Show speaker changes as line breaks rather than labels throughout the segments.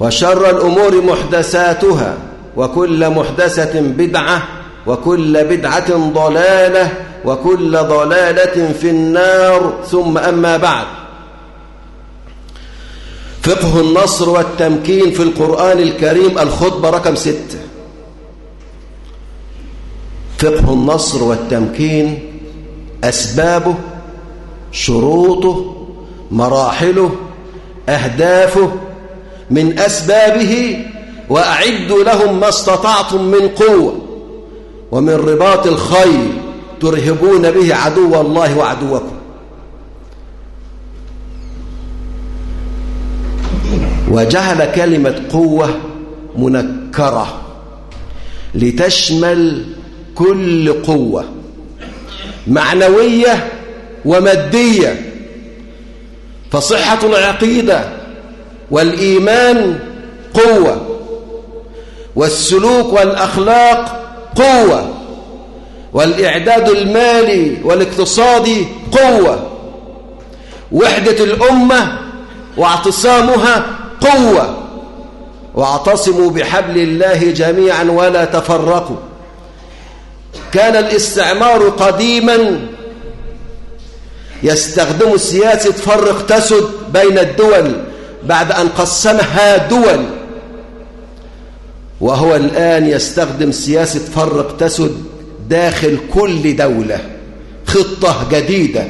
وشر الأمور محدثاتها وكل محدثة بدعة وكل بدعة ضلالة وكل ضلالة في النار ثم أما بعد. فقه النصر والتمكين في القرآن الكريم الخطبة رقم ستة. فقه النصر والتمكين أسبابه شروطه مراحله أهدافه من أسبابه وأعدوا لهم ما استطعتم من قوة ومن رباط الخيل ترهبون به عدو الله وعدوكم. وجعل كلمة قوة منكرة لتشمل كل قوة معنوية ومادية. فصحة العقيدة والإيمان قوة والسلوك والأخلاق قوة والإعداد المالي والاقتصادي قوة وحدة الأمة واعتصامها قوة. واعتصموا بحبل الله جميعا ولا تفرقوا. كان الاستعمار قديما يستخدم سياسة فرق تسد بين الدول. بعد أن قسمها دول. وهو الآن يستخدم سياسة فرق تسد داخل كل دولة. خطة جديدة.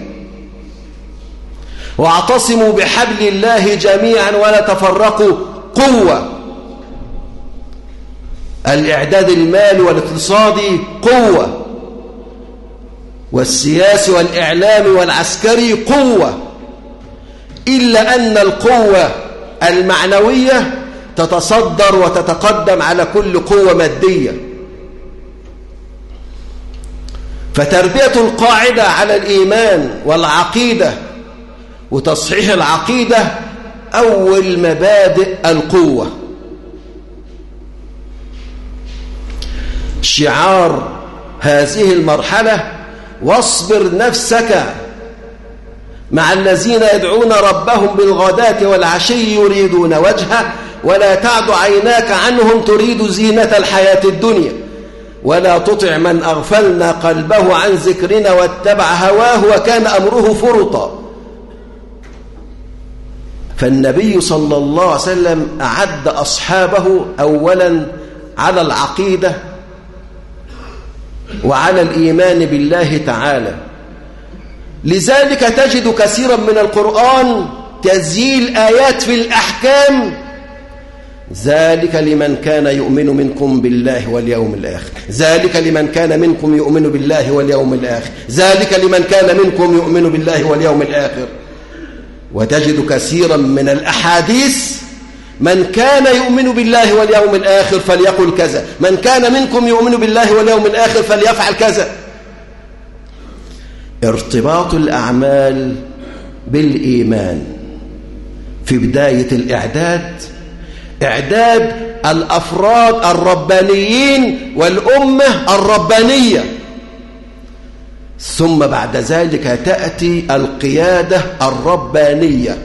واعتصموا بحبل الله جميعا ولا تفرقوا. قوة. الإعداد المالي والاقتصادي قوة. والسياسي والإعلامي والعسكري قوة. إلا أن القوة المعنوية تتصدر وتتقدم على كل قوة مادية. فتربية القاعدة على الإيمان والعقيدة وتصحيح العقيدة أول مبادئ القوة. شعار هذه المرحلة واصبر نفسك مع الذين يدعون ربهم بالغداة والعشي يريدون وجهه ولا تعد عيناك عنهم تريد زينة الحياة الدنيا. ولا تطع من أغفلنا قلبه عن ذكرنا واتبع هواه وكان أمره فرطا. فالنبي صلى الله عليه وسلم أعد أصحابه أولا على العقيدة وعلى الإيمان بالله تعالى. لذلك تجد كثيرا من القرآن تزيل آيات في الأحكام. ذلك لمن كان يؤمن منكم بالله واليوم الآخر. ذلك لمن كان منكم يؤمن بالله واليوم الآخر. ذلك لمن كان منكم يؤمن بالله واليوم الآخر. وتجد كثيرا من الأحاديث من كان يؤمن بالله واليوم الآخر فليقل كذا. من كان منكم يؤمن بالله واليوم الآخر فليفعل كذا. ارتباط الأعمال بالإيمان. في بداية الإعداد إعداد الأفراد الربانيين والأمة الربانية. ثم بعد ذلك تأتي القيادة الربانية.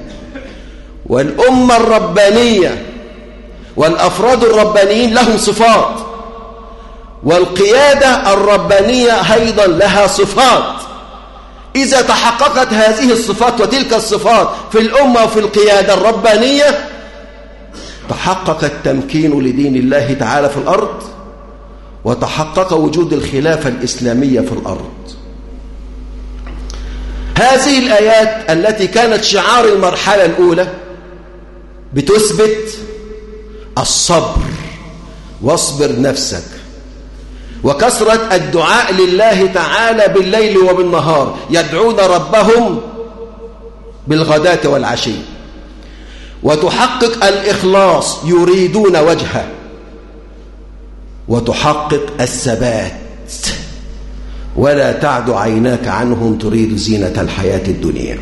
والأمة الربانية والأفراد الربانيين لهم صفات. والقيادة الربانية أيضا لها صفات. إذا تحققت هذه الصفات وتلك الصفات في الأمة وفي القيادة الربانية تحقق التمكين لدين الله تعالى في الأرض وتحقق وجود الخلافة الإسلامية في الأرض. هذه الآيات التي كانت شعار المرحلة الأولى بتثبت الصبر واصبر نفسك. وكثرة الدعاء لله تعالى بالليل وبالنهار يدعون ربهم بالغداة والعشي. وتحقق الإخلاص يريدون وجهه. وتحقق الثبات. ولا تعد عيناك عنهم تريد زينة الحياة الدنيا.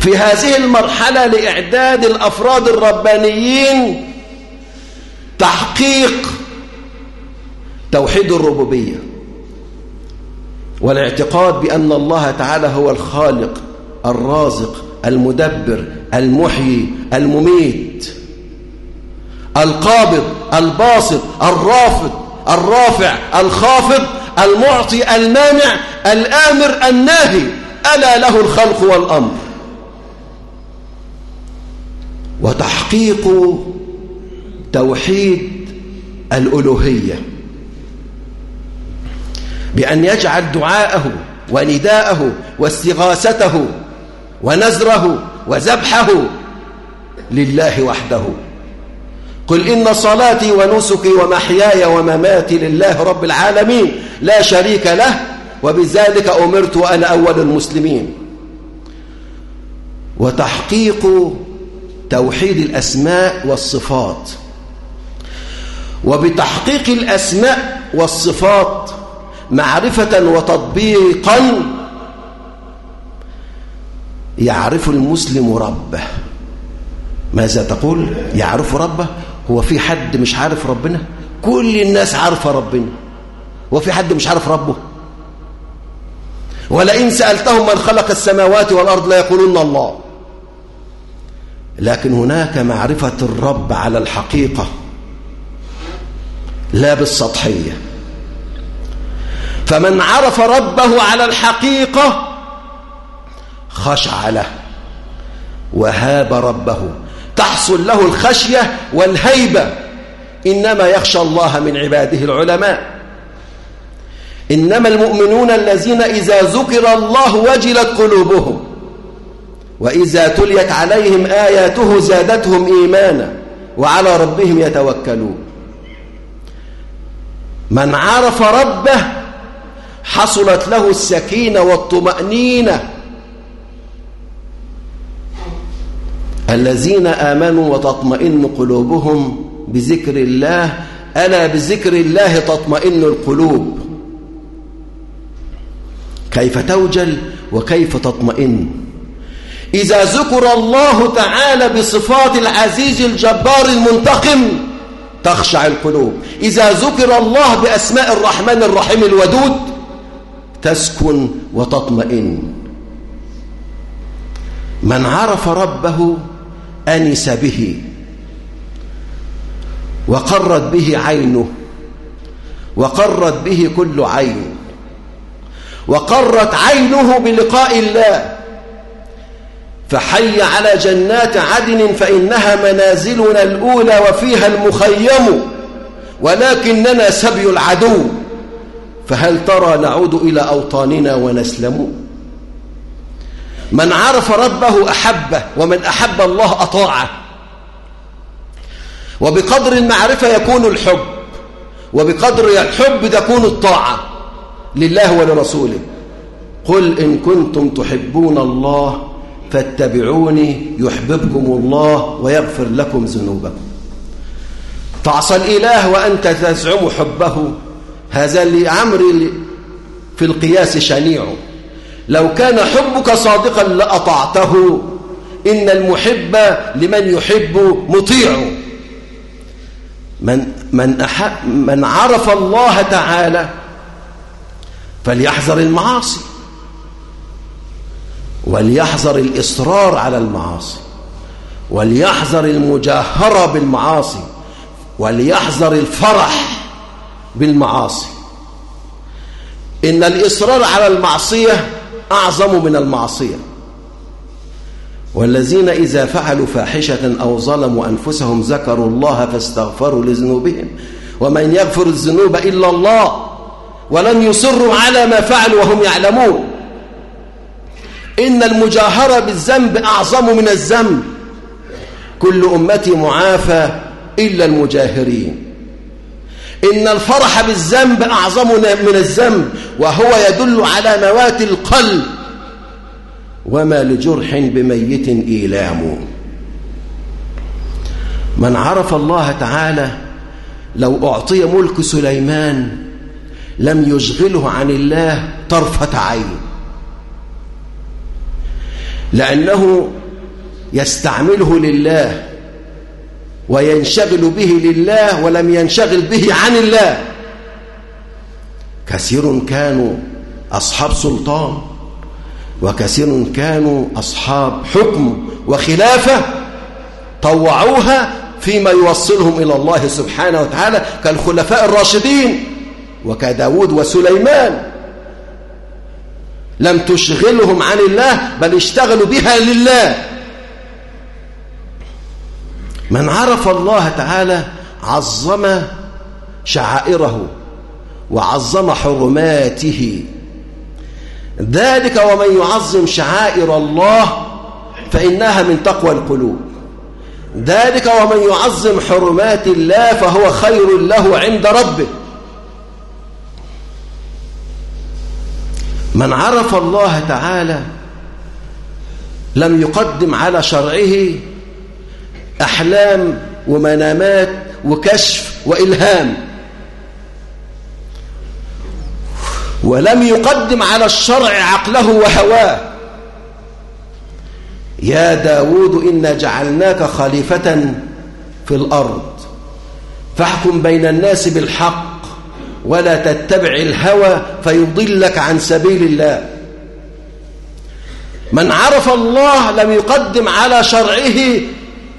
في هذه المرحلة لإعداد الأفراد الربانيين تحقيق توحيد الربوبية والاعتقاد بأن الله تعالى هو الخالق الرازق المدبر المحيي المميت القابض الباسط الرافض الرافع الخافض المعطي المانع الآمر الناهي ألا له الخلق والأمر. وتحقيق توحيد الألوهية. بأن يجعل دعاءه ونداءه واستغاثته ونزره وذبحه لله وحده. قل إن صلاتي ونسكي ومحياي ومماتي لله رب العالمين لا شريك له وبذلك أمرت وأنا أول المسلمين. وتحقيق توحيد الأسماء والصفات. وبتحقيق الأسماء والصفات معرفة وتطبيقا يعرف المسلم ربه. ماذا تقول؟ يعرف ربه؟ هو في حد مش عارف ربنا؟ كل الناس عارفة ربنا. وفي حد مش عارف ربه؟ ولئن سألتهم من خلق السماوات والأرض لا يقولون الله. لكن هناك معرفة الرب على الحقيقة لا بالسطحية. فمن عرف ربه على الحقيقة خشع له وهاب ربه. تحصل له الخشية والهيبة. إنما يخشى الله من عباده العلماء. إنما المؤمنون الذين إذا ذكر الله وجلت قلوبهم وإذا تليت عليهم آياته زادتهم إيمانا وعلى ربهم يتوكلون. من عرف ربه حصلت له السكينة والطمأنينة. الذين آمنوا وتطمئن قلوبهم بذكر الله ألا بذكر الله تطمئن القلوب. كيف توجل وكيف تطمئن؟ إذا ذكر الله تعالى بصفات العزيز الجبار المنتقم تخشع القلوب. إذا ذكر الله بأسماء الرحمن الرحيم الودود تسكن وتطمئن. من عرف ربه أنس به وقرت به عينه وقرت به كل عين وقرت عينه بلقاء الله فحي على جنات عدن فإنها منازلنا الأولى وفيها المخيم ولكننا سبي العدو. فهل ترى نعود إلى أوطاننا ونسلم؟ من عرف ربه أحبه ومن أحب الله أطاعه. وبقدر المعرفة يكون الحب وبقدر الحب تكون الطاعة لله ولرسوله. قل إن كنتم تحبون الله فاتبعوني يحببكم الله ويغفر لكم ذنوبكم. تعصى الإله وأنت تزعم حبه. هذا لعمر في القياس شنيع. لو كان حبك صادقا لأطعته إن المحب لمن يحب مطيع. من, من, من عرف الله تعالى فليحذر المعاصي وليحذر الإصرار على المعاصي وليحذر المجاهرة بالمعاصي وليحذر الفرح. بالمعاصي. إن الإصرار على المعصية أعظم من المعصية. والذين إذا فعلوا فاحشة أو ظلموا أنفسهم ذكروا الله فاستغفروا لذنوبهم. ومن يغفر الذنوب إلا الله ولم يصروا على ما فعلوا وهم يعلمون. إن المجاهرة بالذنب أعظم من الذنب. كل أمتي معافى إلا المجاهرين. إن الفرح بالذنب أعظم من الذنب وهو يدل على موات القلب. وما لجرح بميت إيلام. من عرف الله تعالى لو أعطي ملك سليمان لم يشغله عن الله طرفة عين. لأنه يستعمله لله وينشغل به لله ولم ينشغل به عن الله. كثير كانوا أصحاب سلطان وكثير كانوا أصحاب حكم وخلافة طوعوها فيما يوصلهم إلى الله سبحانه وتعالى كالخلفاء الراشدين وكداود وسليمان. لم تشغلهم عن الله بل اشتغلوا بها لله. من عرف الله تعالى عظم شعائره وعظم حرماته. ذلك ومن يعظم شعائر الله فإنها من تقوى القلوب. ذلك ومن يعظم حرمات الله فهو خير له عند ربه. من عرف الله تعالى لم يقدم على شرعه أحلام ومنامات وكشف وإلهام. ولم يقدم على الشرع عقله وهواه. يا داود إنا جعلناك خليفة في الأرض. فاحكم بين الناس بالحق ولا تتبع الهوى فيضلك عن سبيل الله. من عرف الله لم يقدم على شرعه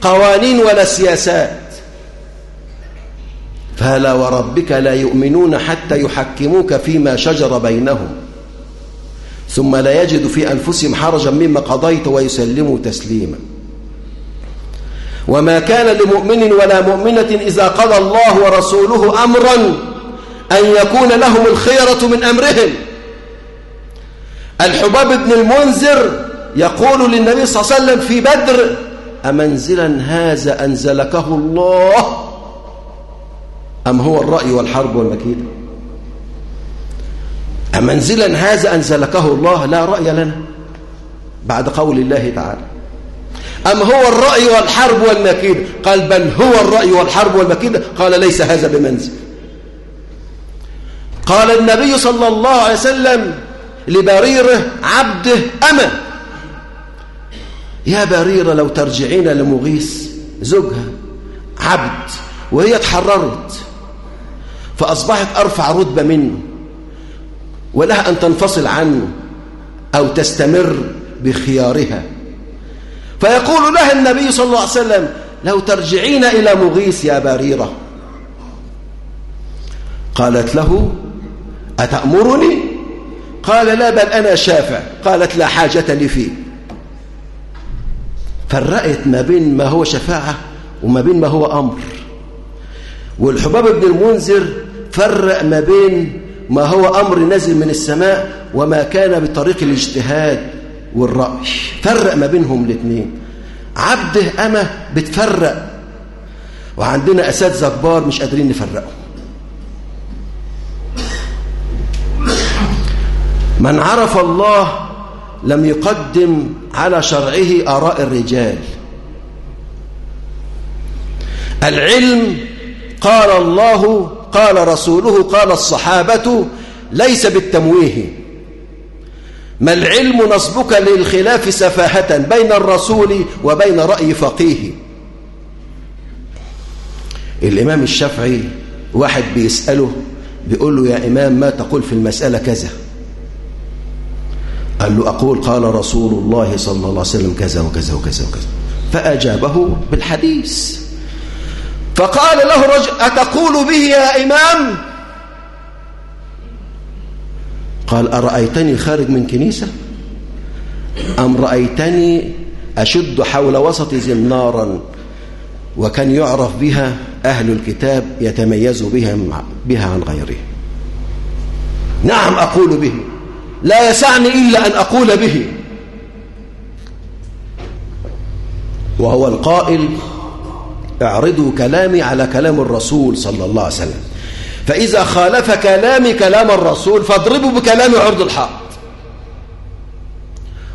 قوانين ولا سياسات. فلا وربك لا يؤمنون حتى يحكموك فيما شجر بينهم. ثم لا يجد في أنفسهم حرجا مما قضيت ويسلموا تسليما. وما كان لمؤمن ولا مؤمنة إذا قضى الله ورسوله أمرا أن يكون لهم الخيرة من أمرهم. الحباب بن المنذر يقول للنبي صلى الله عليه وسلم في بدر أمنزلا هذا أنزلكه الله؟ أم هو الرأي والحرب والمكيدة أمنزلا هذا أنزلكه الله لا رأي لنا بعد قول الله تعالى. أم هو الرأي والحرب والمكيدة قال بل هو الرأي والحرب والمكيدة قال ليس هذا بمنزل. قال النبي صلى الله عليه وسلم لبريره عبده أما يا بريرة لو ترجعين لمغيث زوجها عبد وهي تحررت فأصبحت أرفع رتبة منه ولها أن تنفصل عنه أو تستمر بخيارها. فيقول لها النبي صلى الله عليه وسلم لو ترجعين إلى مغيث يا بريرة. قالت له أتأمرني؟ قال لا بل أنا شافع. قالت لا حاجة لي فيه. فرقت ما بين ما هو شفاعة وما بين ما هو أمر. والحباب بن المنذر فرق ما بين ما هو أمر نزل من السماء وما كان بطريق الاجتهاد والرأي. فرق ما بينهم الاثنين عبده أمة بتفرق. وعندنا أساتذة كبار مش قادرين نفرقهم من عرف الله لم يقدم على شرعه آراء الرجال. العلم قال الله قال رسوله قال الصحابة ليس بالتمويه. ما العلم نصبك للخلاف سفاهة بين الرسول وبين رأي فقيه؟ الإمام الشافعي واحد بيسأله بيقول له يا إمام ما تقول في المسألة كذا؟ قال له أقول قال رسول الله صلى الله عليه وسلم كذا وكذا وكذا وكذا. فأجابه بالحديث. فقال له رجل أتقول به يا إمام؟ قال أرأيتني خارج من كنيسة؟ أم رأيتني أشد حول وسط زنارا وكان يعرف بها أهل الكتاب يتميز بها, بها عن غيره. نعم أقول به. لا يسعني إلا أن أقول به. وهو القائل اعرضوا كلامي على كلام الرسول صلى الله عليه وسلم. فإذا خالف كلامي كلام الرسول فاضربوا بكلام عرض الحائط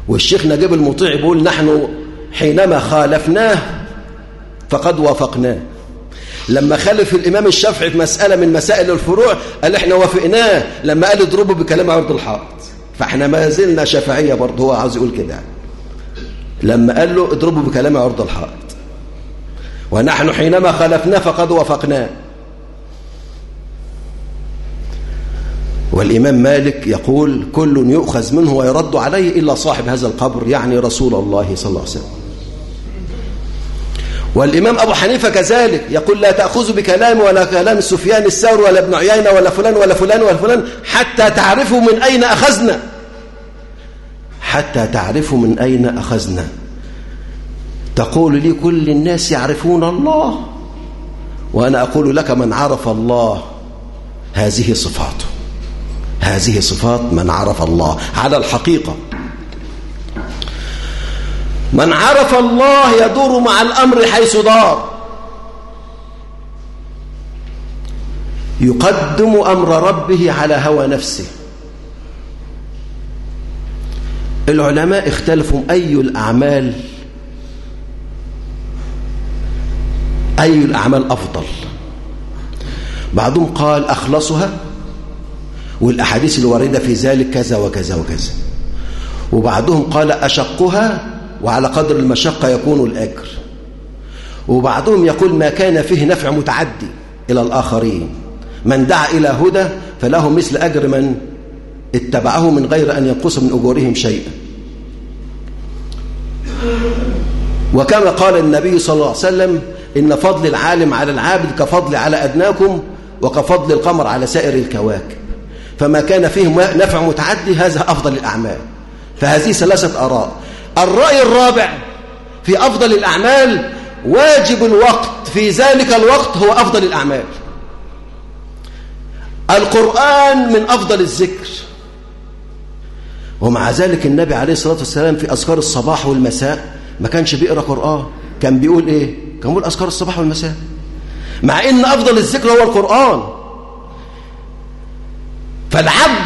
والشيخ نجيب المطيع يقول نحن حينما خالفناه فقد وافقناه. لما خلف الإمام الشافعي في مسألة من مسائل الفروع قال إحنا وافقناه. لما قال اضربوا بكلام عرض الحائط فاحنا ما زلنا شافعية برضه هو عاوز يقول كده. لما قال له اضربوا بكلام عرض الحائط. ونحن حينما خلفناه فقد وافقناه والإمام مالك يقول كل يؤخذ منه ويرد عليه إلا صاحب هذا القبر يعني رسول الله صلى الله عليه وسلم. والإمام أبو حنيفة كذلك يقول لا تأخذوا بكلام ولا كلام سفيان الثور ولا ابن عيينة ولا فلان ولا فلان ولا فلان حتى تعرفوا من أين أخذنا. حتى تعرفوا من أين أخذنا. تقول لي كل الناس يعرفون الله وأنا أقول لك من عرف الله. هذه صفاته. هذه صفات من عرف الله. على الحقيقة من عرف الله يدور مع الأمر حيث دار. يقدم أمر ربه على هوى نفسه. العلماء اختلفوا أي الأعمال أي الأعمال أفضل. بعضهم قال أخلصها والأحاديث الواردة في ذلك كذا وكذا وكذا. وبعضهم قال أشقها وعلى قدر المشقة يكون الأجر. وبعضهم يقول ما كان فيه نفع متعدي إلى الآخرين. من دعا إلى هدى فله مثل أجر من اتبعه من غير أن ينقص من أجورهم شيئا. وكما قال النبي صلى الله عليه وسلم إن فضل العالم على العابد كفضل على أدناكم وكفضل القمر على سائر الكواكب. فما كان فيه نفع متعدي هذا أفضل الأعمال. فهذه ثلاثة آراء. الرأي الرابع في أفضل الأعمال واجب الوقت في ذلك الوقت هو أفضل الأعمال. القرآن من أفضل الذكر. ومع ذلك النبي عليه الصلاة والسلام في أذكار الصباح والمساء ما كانش بيقرأ قرآن. كان بيقول إيه؟ كان بيقول أذكار الصباح والمساء. مع إن أفضل الذكر هو القرآن. فالعبد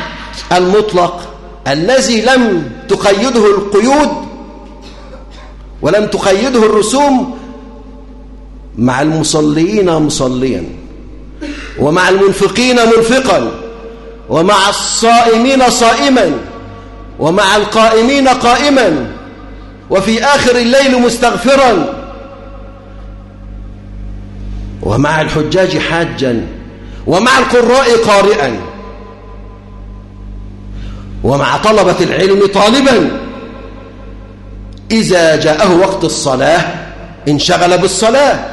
المطلق الذي لم تقيده القيود ولم تقيده الرسوم مع المصلين مصليا ومع المنفقين منفقا ومع الصائمين صائما ومع القائمين قائما وفي آخر الليل مستغفرا. ومع الحجاج حاجا ومع القراء قارئا. ومع طلبة العلم طالبا. إذا جاءه وقت الصلاة انشغل بالصلاة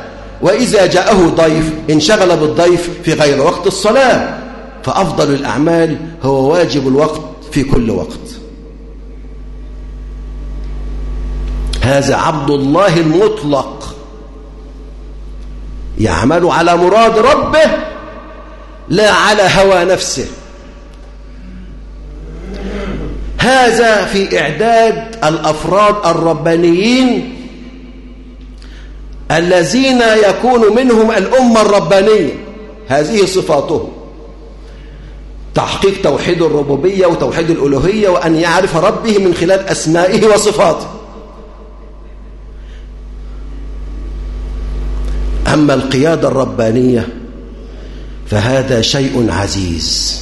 وإذا جاءه ضيف انشغل بالضيف في غير وقت الصلاة. فأفضل الأعمال هو واجب الوقت في كل وقت. هذا عبد الله المطلق. يعمل على مراد ربه لا على هوى نفسه. هذا في إعداد الأفراد الربانيين الذين يكون منهم الأمة الربانية. هذه صفاتهم. تحقيق توحيد الربوبية وتوحيد الألوهية وأن يعرف ربه من خلال أسمائه وصفاته. أما القيادة الربانية فهذا شيء عزيز.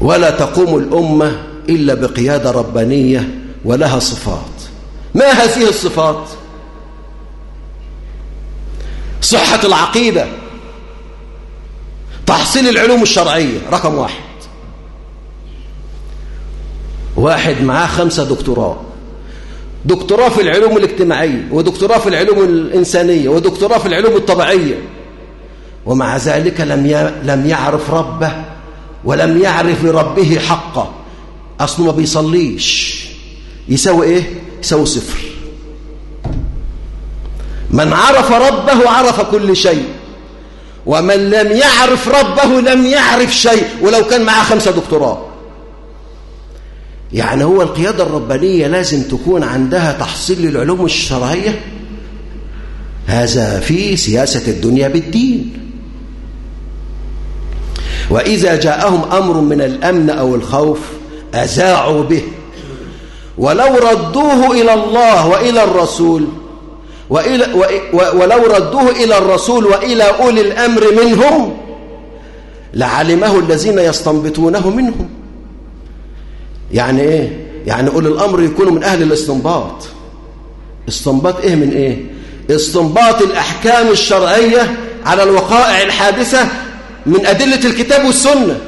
ولا تقوم الأمة إلا بقيادة ربانية ولها صفات. ما هذه الصفات؟ صحة العقيدة تحصيل العلوم الشرعية رقم واحد. واحد معاه خمسة دكتوراه. دكتوراه في العلوم الاجتماعية ودكتوراه في العلوم الإنسانية ودكتوراه في العلوم الطبيعية. ومع ذلك لم لم يعرف ربه ولم يعرف لربه حقه. أصله ما بيصليش. يساوي إيه؟ يساوي صفر. من عرف ربه عرف كل شيء. ومن لم يعرف ربه لم يعرف شيء. ولو كان معاه خمسة دكتوراه. يعني هو القيادة الربانية لازم تكون عندها تحصيل للعلوم الشرعية؟ هذا في سياسة الدنيا بالدين. وإذا جاءهم أمر من الأمن أو الخوف أزاعوا به. ولو ردوه إلى الله وإلى الرسول وإلى ولو ردوه إلى الرسول وإلى أولي الأمر منهم لعلمه الذين يستنبطونه منهم. يعني إيه؟ يعني أولي الأمر يكونوا من أهل الاستنباط. استنباط إيه من إيه؟ استنباط الأحكام الشرعية على الوقائع الحادثة من أدلة الكتاب والسنة.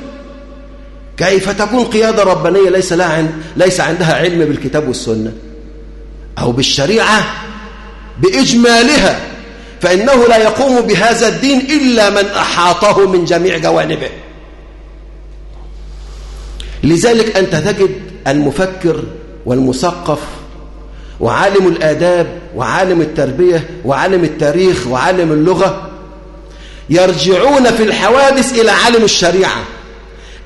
كيف تكون قيادة ربانية ليس, لها عند ليس عندها علم بالكتاب والسنة؟ أو بالشريعة؟ بإجمالها. فإنه لا يقوم بهذا الدين إلا من أحاطه من جميع جوانبه. لذلك أنت تجد المفكر والمثقف وعالم الآداب وعالم التربية وعالم التاريخ وعالم اللغة يرجعون في الحوادث إلى عالم الشريعة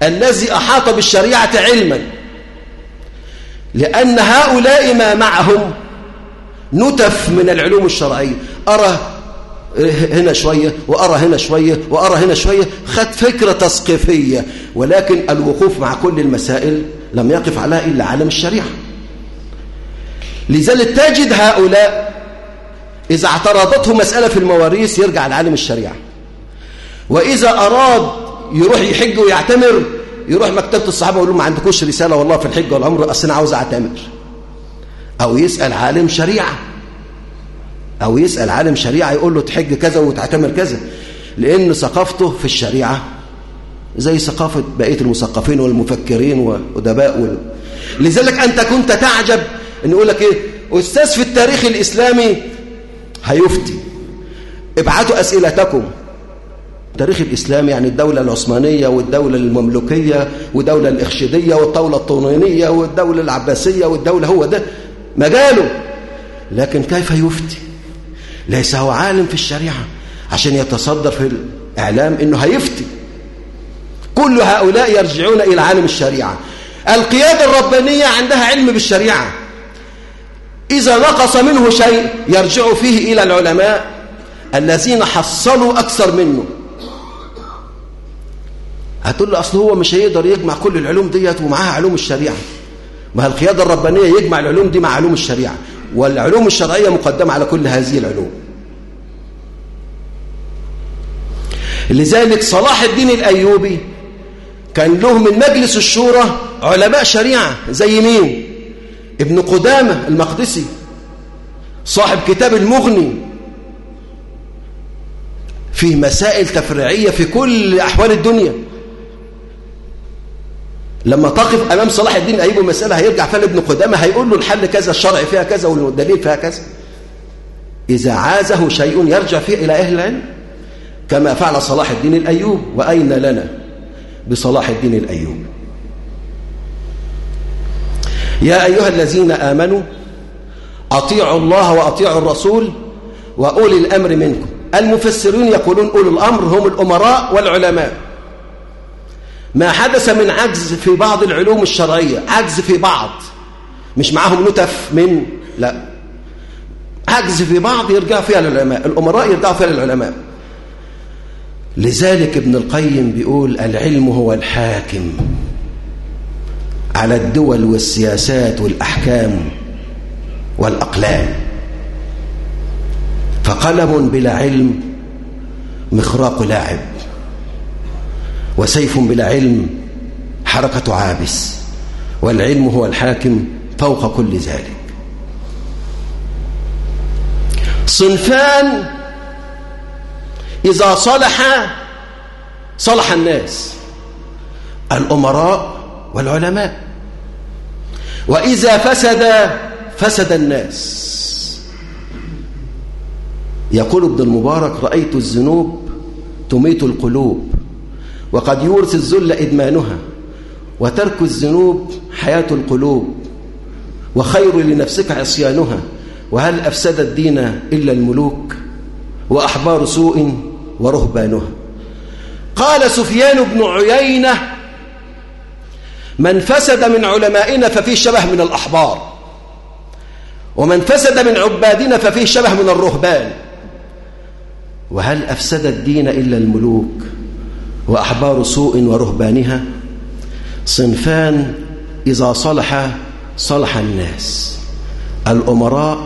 الذي أحاط بالشريعة علما. لأن هؤلاء ما معهم نتف من العلوم الشرعية. أرى هنا شوية وأرى هنا شوية وأرى هنا شوية. خد فكرة تثقيفية. ولكن الوقوف مع كل المسائل لم يقف عليها إلا عالم الشريعة. لذلك تجد هؤلاء إذا اعترضته مسألة في المواريث يرجع لعالم الشريعة. وإذا أراد يروح يحج ويعتمر يروح مكتبة الصحابة ويقول له ما عندكوش رسالة والله في الحج والعمر أصل أنا عاوز أعتمر. أو يسأل عالم شريعة. أو يسأل عالم شريعة يقول له تحج كذا وتعتمر كذا لأن ثقافته في الشريعة زي ثقافة بقية المثقفين والمفكرين والأدباء وال... لذلك أنت كنت تعجب أن يقول لك إيه أستاذ في التاريخ الإسلامي هيفتي ابعتوا أسئلتكم. التاريخ الإسلامي يعني الدولة العثمانية والدولة المملوكية والدولة الإخشيدية والدولة الطونينية والدولة العباسية والدولة هو ده مجاله لكن كيف يفتي؟ ليس هو عالم في الشريعة عشان يتصدر في الإعلام إنه هيفتي. كل هؤلاء يرجعون إلى عالم الشريعة. القيادة الربانية عندها علم بالشريعة. إذا نقص منه شيء يرجع فيه إلى العلماء الذين حصلوا أكثر منه. هتقول له أصل هو مش هيقدر يجمع كل العلوم ديت ومعاها علوم الشريعة. ما القيادة الربانية يجمع العلوم دي مع علوم الشريعة. والعلوم الشرعية مقدمة على كل هذه العلوم. لذلك صلاح الدين الأيوبي كان له من مجلس الشورى علماء شريعة زي مين؟ ابن قدامة المقدسي صاحب كتاب المغني فيه مسائل تفريعية في كل أحوال الدنيا. لما تقف أمام صلاح الدين أيوب مسألة هيرجع فيها ابن قدامة هيقول له الحل كذا الشرع فيها كذا والدليل فيها كذا. إذا عازه شيء يرجع فيه إلى أهل العلم كما فعل صلاح الدين الأيوب وأين لنا؟ بصلاح الدين الأيوب. يا أيها الذين آمنوا أطيعوا الله وأطيعوا الرسول وأولي الأمر منكم. المفسرون يقولون أولي الأمر هم الأمراء والعلماء. ما حدث من عجز في بعض العلوم الشرعية. عجز في بعض. مش معاهم نتف من لا. عجز في بعض يرجع فيها للعلماء. الأمراء يرجعوا فيها للعلماء. لذلك ابن القيم بيقول العلم هو الحاكم على الدول والسياسات والأحكام والأقلام. فقلم بلا علم مخراق لاعب. وسيف بلا علم حركة عابس والعلم هو الحاكم فوق كل ذلك. صنفان إذا صلح صلح الناس الأمراء والعلماء. وإذا فسد فسد الناس. يقول ابن المبارك رأيت الذنوب تميت القلوب. وقد يورث الذل إدمانها وترك الذنوب حياة القلوب وخير لنفسك عصيانها وهل أفسد الدين إلا الملوك وأحبار سوء ورهبانها قال سفيان بن عيينة من فسد من علمائنا ففيه شبه من الأحبار ومن فسد من عبادنا ففيه شبه من الرهبان وهل أفسد الدين إلا الملوك وأحبار سوء ورهبانها صنفان إذا صلح صلح الناس الأمراء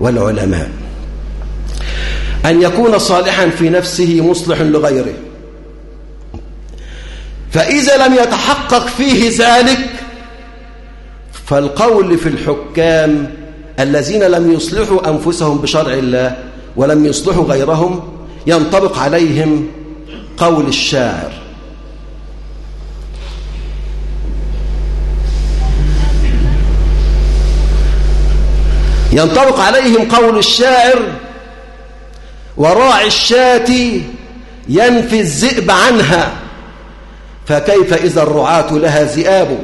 والعلماء. أن يكون صالحا في نفسه مصلح لغيره. فإذا لم يتحقق فيه ذلك فالقول في الحكام الذين لم يصلحوا أنفسهم بشرع الله ولم يصلحوا غيرهم ينطبق عليهم قول الشاعر. ينطبق عليهم قول الشاعر وراعي الشاة ينفي الذئب عنها فكيف إذا الرعاة لها ذئاب؟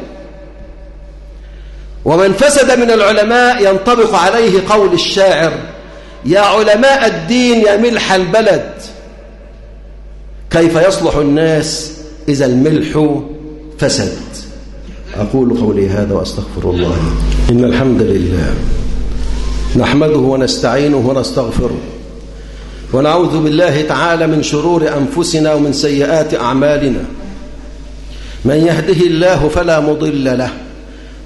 ومن فسد من العلماء ينطبق عليه قول الشاعر يا علماء الدين يا ملح البلد. كيف يصلح الناس إذا الملح فسد أقول قولي هذا وأستغفر الله. إن الحمد لله نحمده ونستعينه ونستغفره ونعوذ بالله تعالى من شرور أنفسنا ومن سيئات أعمالنا. من يهده الله فلا مضل له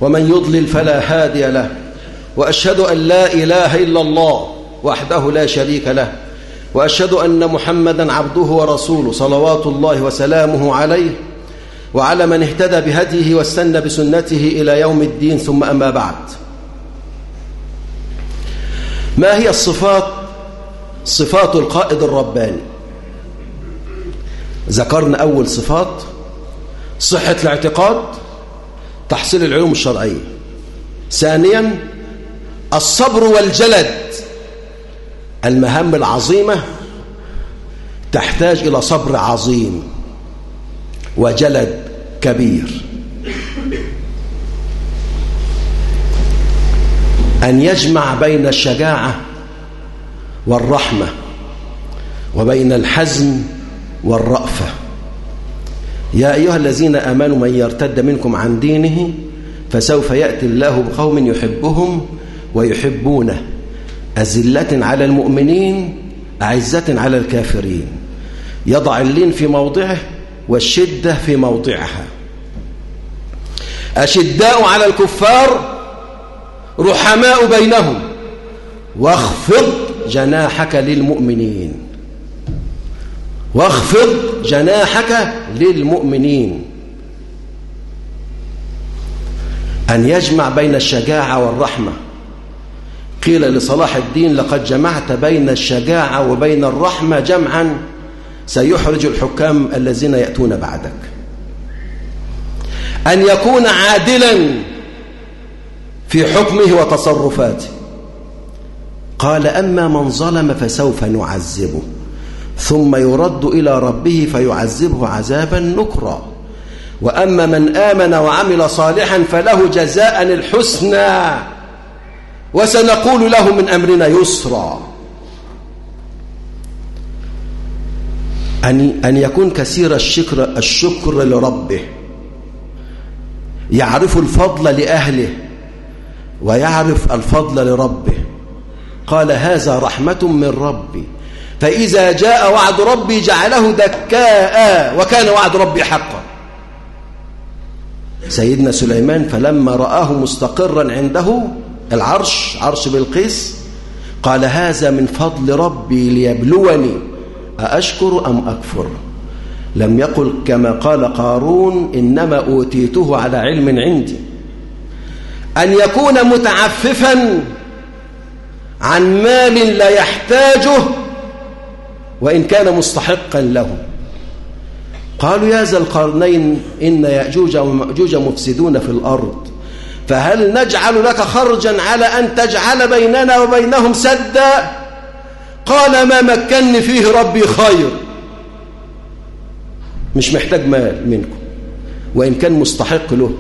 ومن يضلل فلا هادي له وأشهد أن لا إله إلا الله وحده لا شريك له وأشهد أن محمدا عبده ورسوله صلوات الله وسلامه عليه وعلى من اهتدى بهديه واستنى بسنته إلى يوم الدين ثم أما بعد. ما هي الصفات؟ صفات القائد الرباني. ذكرنا أول صفات صحة الاعتقاد تحصيل العلوم الشرعية. ثانيا الصبر والجلد. المهام العظيمة تحتاج إلى صبر عظيم وجلد كبير. أن يجمع بين الشجاعة والرحمة وبين الحزم والرأفة. يا أيها الذين آمنوا من يرتد منكم عن دينه فسوف يأتي الله بقوم يحبهم ويحبونه. أزلة على المؤمنين أعزة على الكافرين. يضع اللين في موضعه والشدة في موضعها. أشداء على الكفار رحماء بينهم. واخفض جناحك للمؤمنين. واخفض جناحك للمؤمنين. أن يجمع بين الشجاعة والرحمة. قيل لصلاح الدين لقد جمعت بين الشجاعة وبين الرحمة جمعا سيحرج الحكام الذين يأتون بعدك. أن يكون عادلا في حكمه وتصرفاته. قال أما من ظلم فسوف نعذبه ثم يرد إلى ربه فيعذبه عذابا نكرا. وأما من آمن وعمل صالحا فله جزاء الحسنى. وسنقول له من أمرنا يسرا. أن أن يكون كثير الشكر الشكر لربه. يعرف الفضل لأهله ويعرف الفضل لربه. قال هذا رحمة من ربي. فإذا جاء وعد ربي جعله دكاء وكان وعد ربي حقا. سيدنا سليمان فلما رآه مستقرا عنده العرش عرش بالقيس قال هذا من فضل ربي ليبلوني أأشكر أم أكفر؟ لم يقل كما قال قارون إنما أوتيته على علم عندي. أن يكون متعففا عن مال لا يحتاجه وإن كان مستحقا له. قالوا يا ذا القرنين إن يأجوج ومأجوج مفسدون في الأرض. فهل نجعل لك خرجا على أن تجعل بيننا وبينهم سدا؟ قال ما مكنني فيه ربي خير. مش محتاج مال منكم. وإن كان مستحق له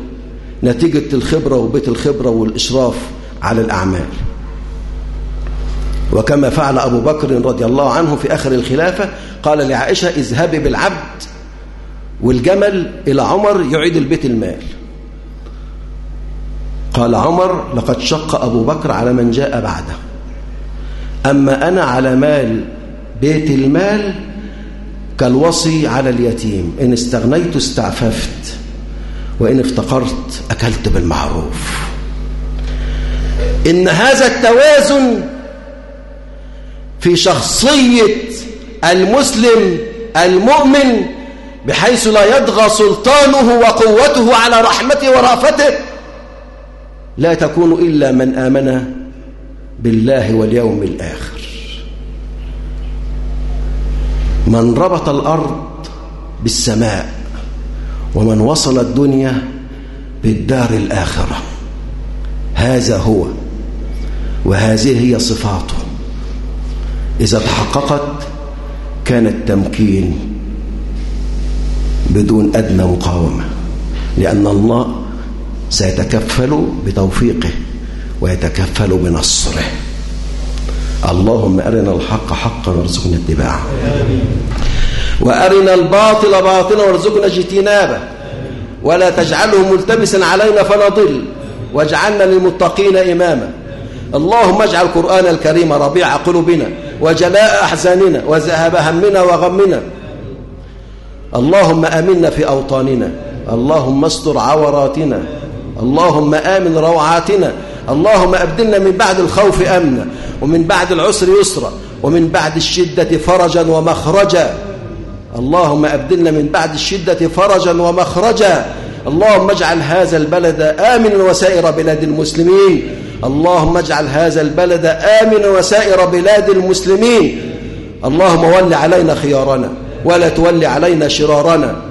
نتيجة الخبرة وبيت الخبرة والإشراف على الأعمال. وكما فعل أبو بكر رضي الله عنه في آخر الخلافة قال لعائشة اذهبي بالعبد والجمل إلى عمر يعيد البيت المال. قال عمر لقد شق أبو بكر على من جاء بعده. أما أنا على مال بيت المال كالوصي على اليتيم. إن استغنيت استعففت وإن افتقرت أكلت بالمعروف. إن هذا التوازن في شخصية المسلم المؤمن بحيث لا يطغى سلطانه وقوته على رحمته ورافته لا تكون إلا من آمن بالله واليوم الآخر. من ربط الأرض بالسماء ومن وصل الدنيا بالدار الآخرة. هذا هو وهذه هي صفاته. إذا تحققت كان التمكين بدون أدنى مقاومة لأن الله سيتكفل بتوفيقه ويتكفل بنصره. اللهم أرنا الحق حقا وارزقنا اتباعه. وأرنا الباطل باطلا وارزقنا اجتنابه. ولا تجعله ملتبسا علينا فنضل واجعلنا للمتقين إماما. اللهم اجعل القرآن الكريم ربيع قلوبنا وجلاء أحزاننا وذهاب همنا وغمنا. اللهم آمنا في أوطاننا. اللهم استر عوراتنا. اللهم آمن روعاتنا. اللهم أبدلنا من بعد الخوف أمنا ومن بعد العسر يسرا ومن بعد الشدة فرجا ومخرجا. اللهم أبدلنا من بعد الشدة فرجا ومخرجا. اللهم اجعل هذا البلد آمنا وسائر بلاد المسلمين. اللهم اجعل هذا البلد آمنا وسائر بلاد المسلمين. اللهم ول علينا خيارنا ولا تولي علينا شرارنا.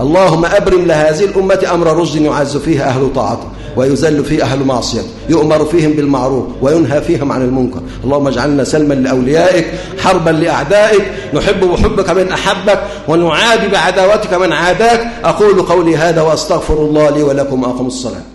اللهم أبرم لهذه الأمة أمر رشد يعز فيها أهل طاعته ويذل فيه أهل معصيته يؤمر فيهم بالمعروف وينهى فيهم عن المنكر. اللهم اجعلنا سلما لأوليائك حربا لأعدائك نحب بحبك من أحبك ونعادي بعداوتك من عاداك. أقول قولي هذا وأستغفر الله لي ولكم أقم الصلاة.